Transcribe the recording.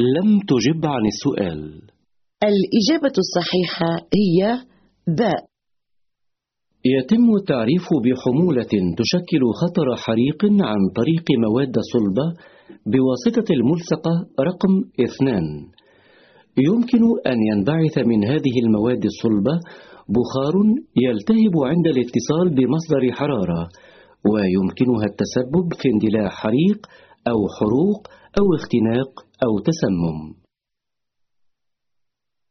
لم تجب عن السؤال. الإجابة الصحيحة هي باء يتم التعريف بحمولة تشكل خطر حريق عن طريق مواد صلبة بواسطة الملصقة رقم اثنان. يمكن أن ينبعث من هذه المواد الصلبة بخار يلتهب عند الاتصال بمصدر حرارة ويمكنها التسبب في اندلاع حريق أو حروق أو اختناق أو تسمم.